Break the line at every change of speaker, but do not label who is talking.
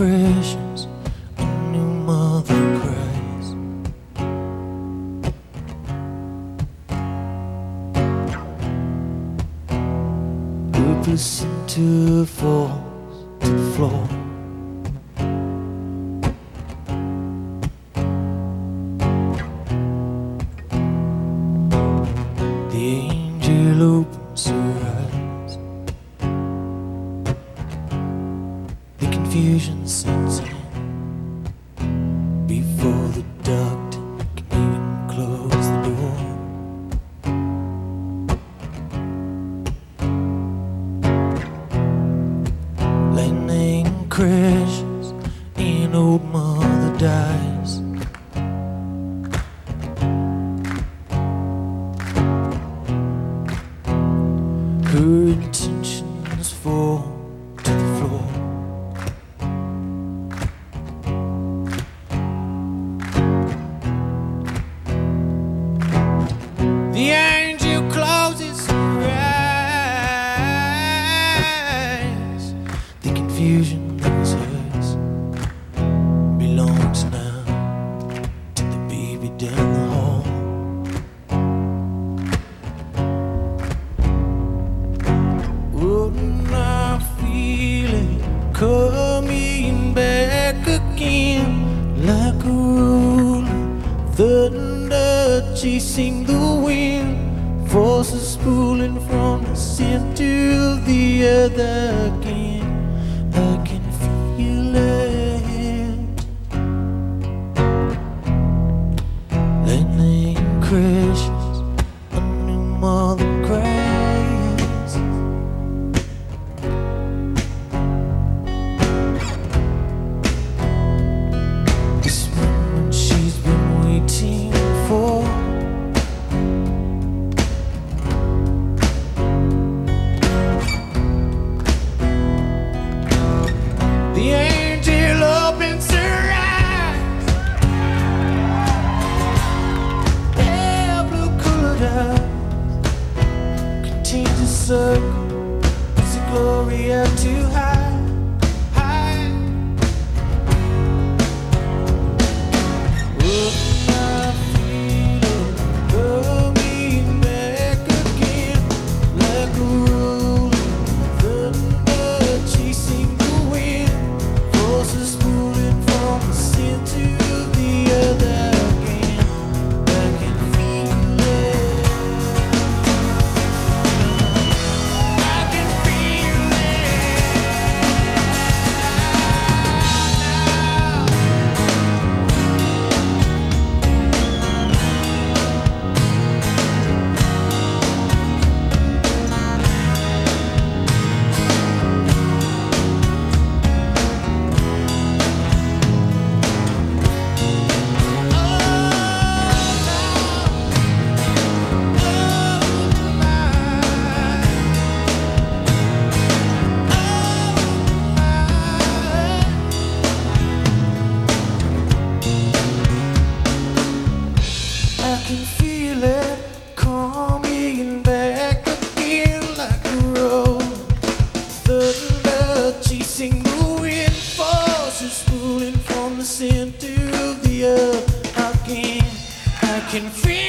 crashes, a new mother cries. Purpose center falls to the floor. Confusion sets in before the doctor can even close the door. Lightning crashes and old mother dies. Her intentions fall like a rolling thunder chasing the wind, forces pulling from the center to the other again. It Gloria too? High. Can feel